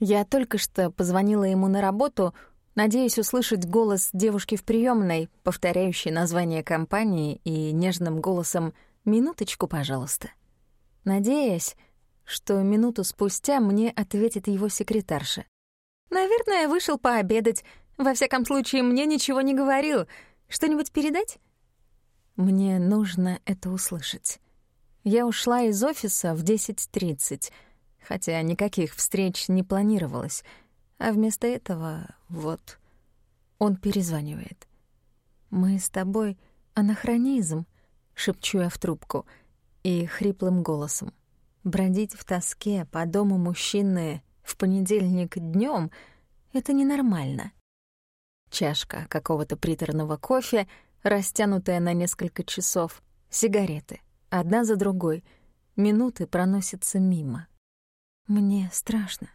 Я только что позвонила ему на работу, надеясь услышать голос девушки в приемной, повторяющей название компании и нежным голосом «Минуточку, пожалуйста». Надеясь, что минуту спустя мне ответит его секретарша. «Наверное, вышел пообедать. Во всяком случае, мне ничего не говорил. Что-нибудь передать?» Мне нужно это услышать. Я ушла из офиса в 10.30, хотя никаких встреч не планировалось, а вместо этого вот он перезванивает. «Мы с тобой анахронизм», — шепчу я в трубку и хриплым голосом. Бродить в тоске по дому мужчины в понедельник днем — это ненормально. Чашка какого-то приторного кофе, растянутая на несколько часов, сигареты, одна за другой, минуты проносятся мимо. Мне страшно.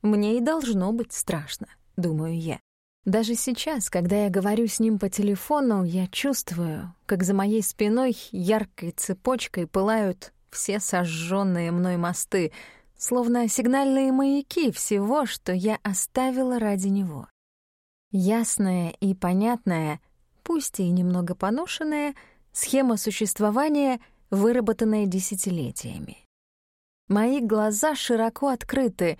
Мне и должно быть страшно, думаю я. Даже сейчас, когда я говорю с ним по телефону, я чувствую, как за моей спиной яркой цепочкой пылают все сожженные мной мосты, словно сигнальные маяки всего, что я оставила ради него. Ясная и понятная, пусть и немного поношенная, схема существования, выработанная десятилетиями. Мои глаза широко открыты,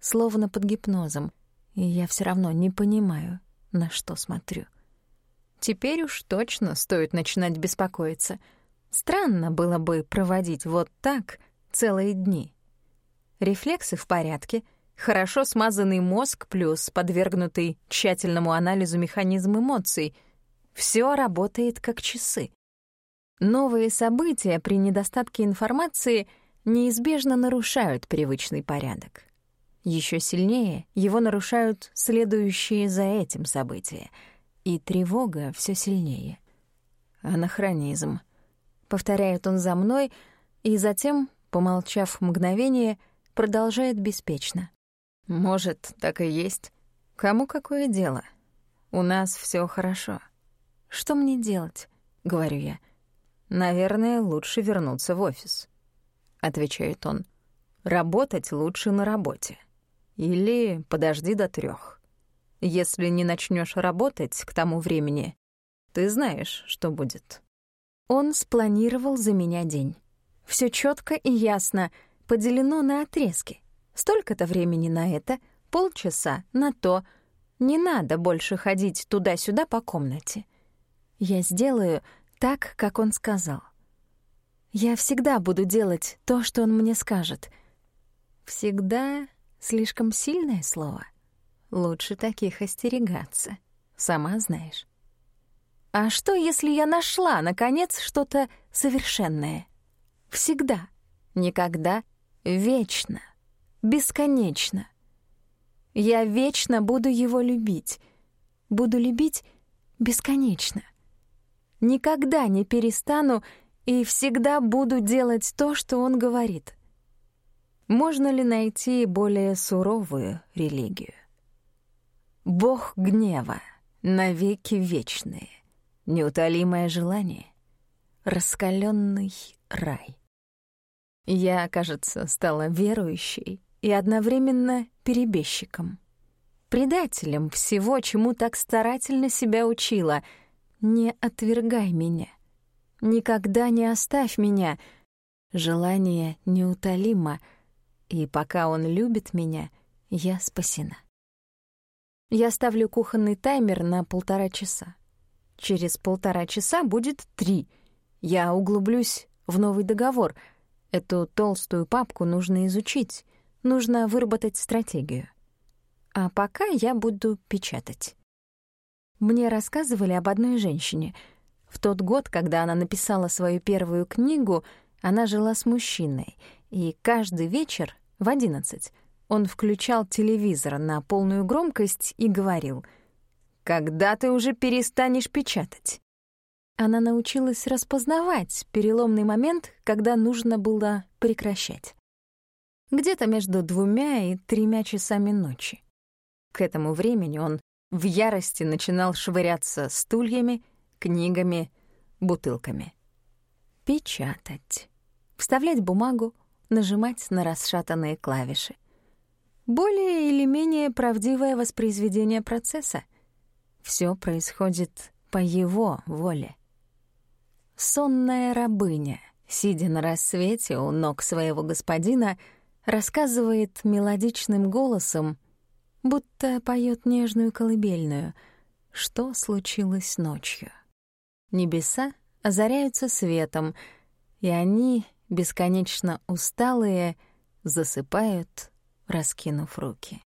словно под гипнозом, и я все равно не понимаю, на что смотрю. Теперь уж точно стоит начинать беспокоиться. Странно было бы проводить вот так целые дни. Рефлексы в порядке, хорошо смазанный мозг плюс подвергнутый тщательному анализу механизм эмоций — все работает как часы. Новые события при недостатке информации — неизбежно нарушают привычный порядок. Еще сильнее его нарушают следующие за этим события, и тревога все сильнее. «Анахронизм», — повторяет он за мной, и затем, помолчав мгновение, продолжает беспечно. «Может, так и есть. Кому какое дело? У нас все хорошо. Что мне делать?» — говорю я. «Наверное, лучше вернуться в офис». — отвечает он. «Работать лучше на работе. Или подожди до трех. Если не начнешь работать к тому времени, ты знаешь, что будет». Он спланировал за меня день. Все четко и ясно, поделено на отрезки. Столько-то времени на это, полчаса на то. Не надо больше ходить туда-сюда по комнате. Я сделаю так, как он сказал. Я всегда буду делать то, что он мне скажет. Всегда слишком сильное слово. Лучше таких остерегаться, сама знаешь. А что, если я нашла, наконец, что-то совершенное? Всегда, никогда, вечно, бесконечно. Я вечно буду его любить. Буду любить бесконечно. Никогда не перестану и всегда буду делать то, что он говорит. Можно ли найти более суровую религию? Бог гнева, навеки вечные, неутолимое желание, раскаленный рай. Я, кажется, стала верующей и одновременно перебежчиком, предателем всего, чему так старательно себя учила. Не отвергай меня. Никогда не оставь меня. Желание неутолимо, и пока он любит меня, я спасена. Я ставлю кухонный таймер на полтора часа. Через полтора часа будет три. Я углублюсь в новый договор. Эту толстую папку нужно изучить. Нужно выработать стратегию. А пока я буду печатать. Мне рассказывали об одной женщине — в тот год, когда она написала свою первую книгу, она жила с мужчиной, и каждый вечер в одиннадцать он включал телевизор на полную громкость и говорил «Когда ты уже перестанешь печатать?» Она научилась распознавать переломный момент, когда нужно было прекращать. Где-то между двумя и тремя часами ночи. К этому времени он в ярости начинал швыряться стульями, книгами, бутылками. Печатать. Вставлять бумагу, нажимать на расшатанные клавиши. более или менее правдивое воспроизведение процесса. Все происходит по его воле. Сонная рабыня, сидя на рассвете у ног своего господина, рассказывает мелодичным голосом, будто поет нежную колыбельную, что случилось ночью. Небеса озаряются светом, и они, бесконечно усталые, засыпают, раскинув руки.